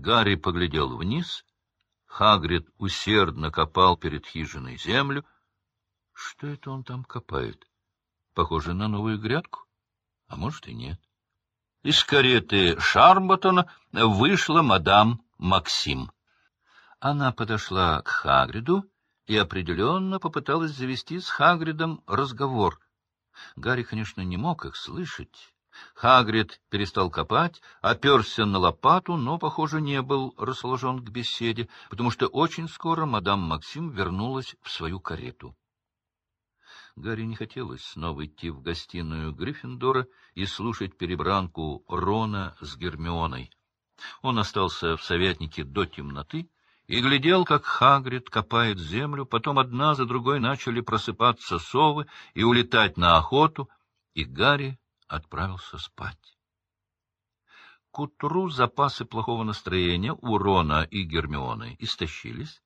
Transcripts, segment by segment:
Гарри поглядел вниз. Хагрид усердно копал перед хижиной землю. Что это он там копает? Похоже на новую грядку? А может и нет. Из кареты Шарботона вышла мадам Максим. Она подошла к Хагриду и определенно попыталась завести с Хагридом разговор. Гарри, конечно, не мог их слышать. Хагрид перестал копать, оперся на лопату, но, похоже, не был расположен к беседе, потому что очень скоро мадам Максим вернулась в свою карету. Гарри не хотелось снова идти в гостиную Гриффиндора и слушать перебранку Рона с Гермионой. Он остался в советнике до темноты и глядел, как Хагрид копает землю, потом одна за другой начали просыпаться совы и улетать на охоту, и Гарри отправился спать. К утру запасы плохого настроения у Рона и Гермионы истощились,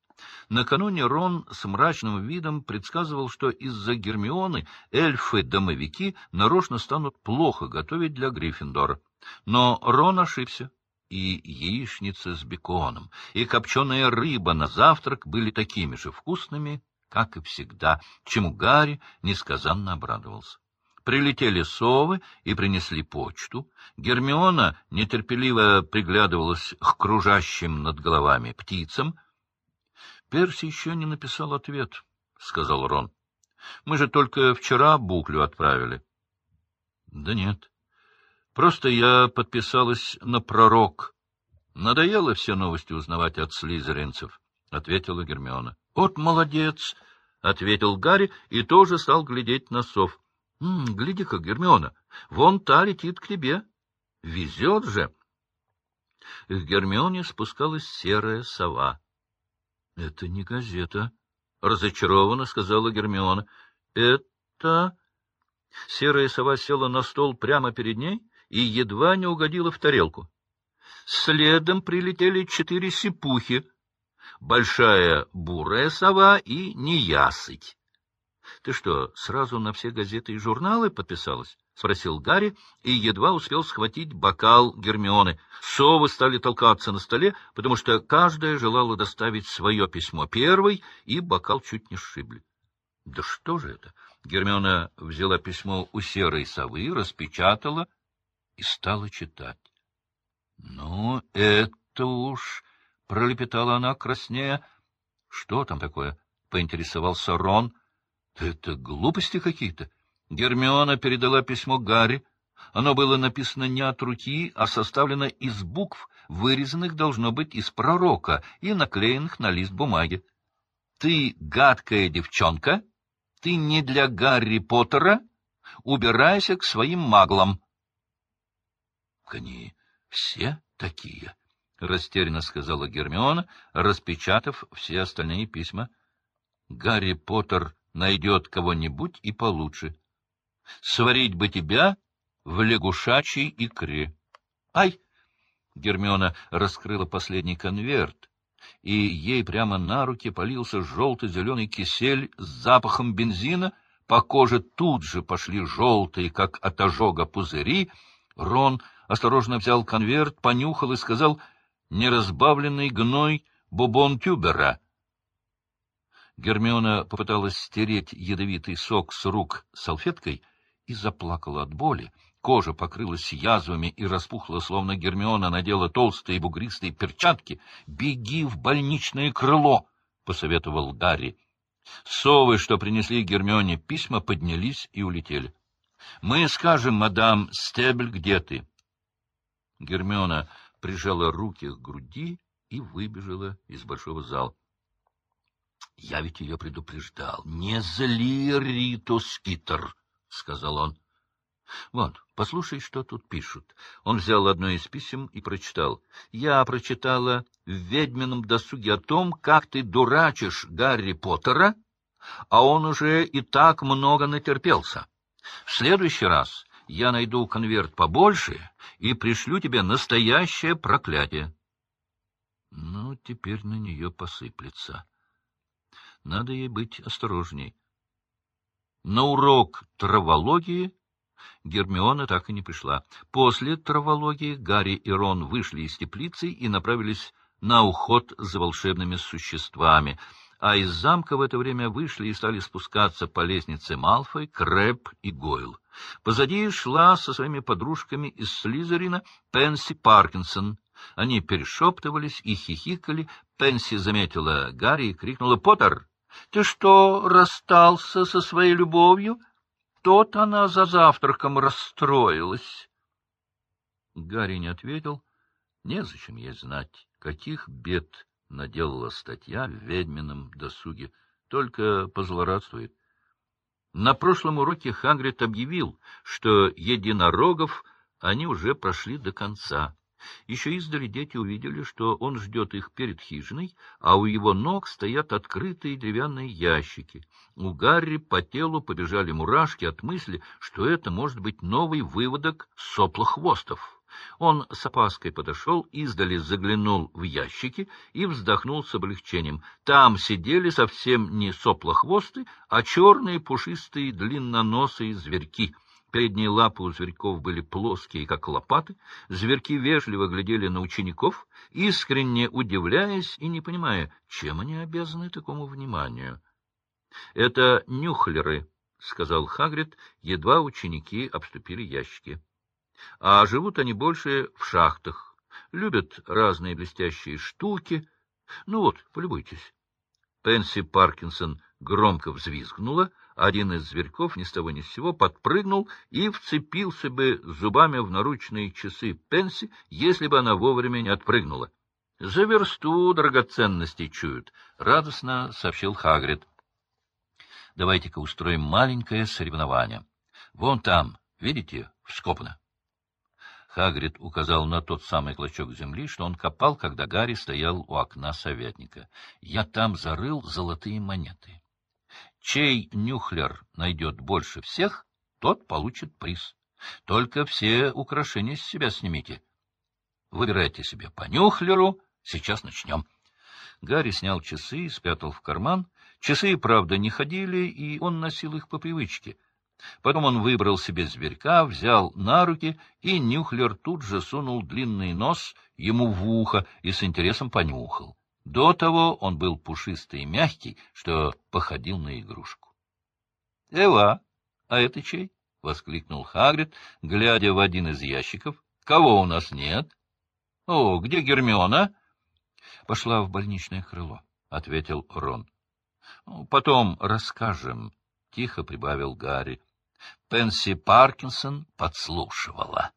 Накануне Рон с мрачным видом предсказывал, что из-за Гермионы эльфы-домовики нарочно станут плохо готовить для Гриффиндора. Но Рон ошибся. И яичница с беконом, и копченая рыба на завтрак были такими же вкусными, как и всегда, чему Гарри несказанно обрадовался. Прилетели совы и принесли почту. Гермиона нетерпеливо приглядывалась к кружащим над головами птицам —— Перси еще не написал ответ, — сказал Рон. — Мы же только вчера буклю отправили. — Да нет. Просто я подписалась на пророк. Надоело все новости узнавать от слизеринцев, — ответила Гермиона. — Вот молодец, — ответил Гарри и тоже стал глядеть на сов. — Гляди-ка, Гермиона, вон та летит к тебе. Везет же. К Гермионе спускалась серая сова. — Это не газета, — разочарованно сказала Гермиона. — Это... Серая сова села на стол прямо перед ней и едва не угодила в тарелку. Следом прилетели четыре сипухи, большая бурая сова и неясыть. — Ты что, сразу на все газеты и журналы подписалась? — спросил Гарри и едва успел схватить бокал Гермионы. Совы стали толкаться на столе, потому что каждая желала доставить свое письмо первой, и бокал чуть не сшибли. — Да что же это? Гермиона взяла письмо у серой совы, распечатала и стала читать. — Ну, это уж... — пролепетала она краснея. — Что там такое? — поинтересовался Рон. — Это глупости какие-то. Гермиона передала письмо Гарри. Оно было написано не от руки, а составлено из букв, вырезанных, должно быть, из пророка и наклеенных на лист бумаги. «Ты гадкая девчонка, ты не для Гарри Поттера, убирайся к своим маглам». «Они все такие», — растерянно сказала Гермиона, распечатав все остальные письма. «Гарри Поттер найдет кого-нибудь и получше» сварить бы тебя в лягушачьей икре. Ай! Гермиона раскрыла последний конверт, и ей прямо на руки полился желто-зеленый кисель с запахом бензина, по коже тут же пошли желтые, как от ожога, пузыри. Рон осторожно взял конверт, понюхал и сказал «неразбавленный гной бубон тюбера». Гермиона попыталась стереть ядовитый сок с рук салфеткой — и заплакала от боли. Кожа покрылась язвами и распухла, словно Гермиона надела толстые бугристые перчатки. «Беги в больничное крыло!» — посоветовал Гарри. Совы, что принесли Гермионе письма, поднялись и улетели. — Мы скажем, мадам Стебль, где ты? Гермиона прижала руки к груди и выбежала из большого зала. — Я ведь ее предупреждал. Не зли Риту Скитер! — сказал он. — Вот, послушай, что тут пишут. Он взял одно из писем и прочитал. — Я прочитала в «Ведьмином досуге» о том, как ты дурачишь Гарри Поттера, а он уже и так много натерпелся. В следующий раз я найду конверт побольше и пришлю тебе настоящее проклятие. Ну, теперь на нее посыплется. Надо ей быть осторожней. На урок травологии Гермиона так и не пришла. После травологии Гарри и Рон вышли из теплицы и направились на уход за волшебными существами, а из замка в это время вышли и стали спускаться по лестнице Малфой, Крэб и Гойл. Позади шла со своими подружками из Слизерина Пенси Паркинсон. Они перешептывались и хихикали. Пенси заметила Гарри и крикнула «Поттер!» Ты что, расстался со своей любовью? Тот она за завтраком расстроилась. Гарри не ответил. Незачем ей знать, каких бед наделала статья в ведьмином досуге. Только позлорадствует. На прошлом уроке Хагрид объявил, что единорогов они уже прошли до конца. Еще издали дети увидели, что он ждет их перед хижиной, а у его ног стоят открытые деревянные ящики. У Гарри по телу побежали мурашки от мысли, что это может быть новый выводок соплохвостов. Он с опаской подошел, издали заглянул в ящики и вздохнул с облегчением. Там сидели совсем не соплохвосты, а черные пушистые длинноносые зверьки — Передние лапы у зверьков были плоские, как лопаты. Зверьки вежливо глядели на учеников, искренне удивляясь и не понимая, чем они обязаны такому вниманию. — Это нюхлеры, — сказал Хагрид, едва ученики обступили ящики. — А живут они больше в шахтах, любят разные блестящие штуки. Ну вот, полюбуйтесь. Пенси Паркинсон громко взвизгнула, один из зверьков ни с того ни с сего подпрыгнул и вцепился бы зубами в наручные часы Пенси, если бы она вовремя не отпрыгнула. — За версту драгоценностей чуют, — радостно сообщил Хагрид. — Давайте-ка устроим маленькое соревнование. Вон там, видите, вскопано. Хагрид указал на тот самый клочок земли, что он копал, когда Гарри стоял у окна советника. Я там зарыл золотые монеты. Чей нюхлер найдет больше всех, тот получит приз. Только все украшения с себя снимите. Выбирайте себе по нюхлеру. Сейчас начнем. Гарри снял часы и спрятал в карман. Часы, правда, не ходили, и он носил их по привычке. Потом он выбрал себе зверька, взял на руки, и Нюхлер тут же сунул длинный нос ему в ухо и с интересом понюхал. До того он был пушистый и мягкий, что походил на игрушку. — Эва, а это чей? — воскликнул Хагрид, глядя в один из ящиков. — Кого у нас нет? — О, где Гермиона? — Пошла в больничное крыло, — ответил Рон. «Ну, — Потом расскажем, — тихо прибавил Гарри. Пенси Паркинсон подслушивала.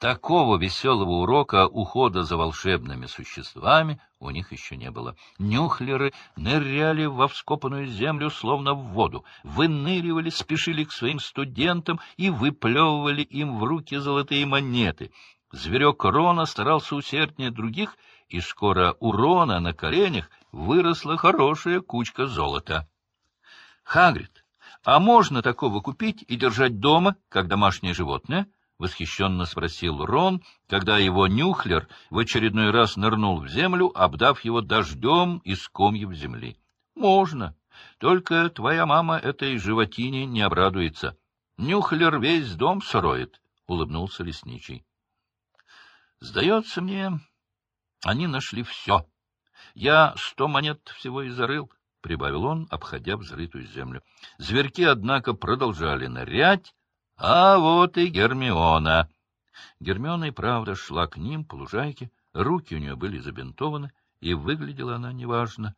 Такого веселого урока ухода за волшебными существами у них еще не было. Нюхлеры ныряли во вскопанную землю, словно в воду, выныривали, спешили к своим студентам и выплевывали им в руки золотые монеты. Зверек Рона старался усерднее других, и скоро у Рона на коленях выросла хорошая кучка золота. — Хагрид, а можно такого купить и держать дома, как домашнее животное? —— восхищенно спросил Рон, когда его нюхлер в очередной раз нырнул в землю, обдав его дождем из комьев земли. — Можно. Только твоя мама этой животине не обрадуется. Нюхлер весь дом сроет, — улыбнулся лесничий. — Сдается мне, они нашли все. Я сто монет всего и зарыл, — прибавил он, обходя взрытую землю. Зверьки, однако, продолжали нырять, а вот и Гермиона. Гермиона и правда шла к ним по лужайке, руки у нее были забинтованы, и выглядела она неважно.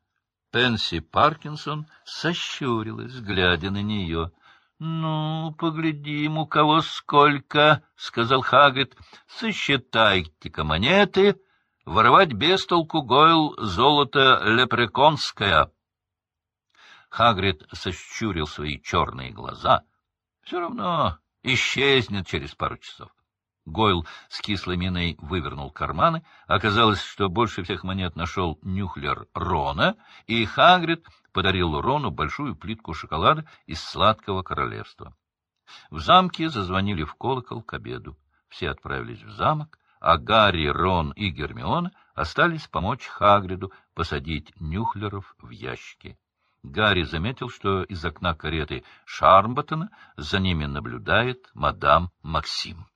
Пенси Паркинсон сощурилась, глядя на нее. — Ну, поглядим, у кого сколько, — сказал Хагрид. — Сосчитайте-ка монеты. Воровать без толку Гойл золото лепреконское. Хагрид сощурил свои черные глаза. — Все равно исчезнет через пару часов. Гойл с кислой миной вывернул карманы. Оказалось, что больше всех монет нашел нюхлер Рона, и Хагрид подарил Рону большую плитку шоколада из сладкого королевства. В замке зазвонили в колокол к обеду. Все отправились в замок, а Гарри, Рон и Гермиона остались помочь Хагриду посадить нюхлеров в ящики. Гарри заметил, что из окна кареты Шармботтона за ними наблюдает мадам Максим.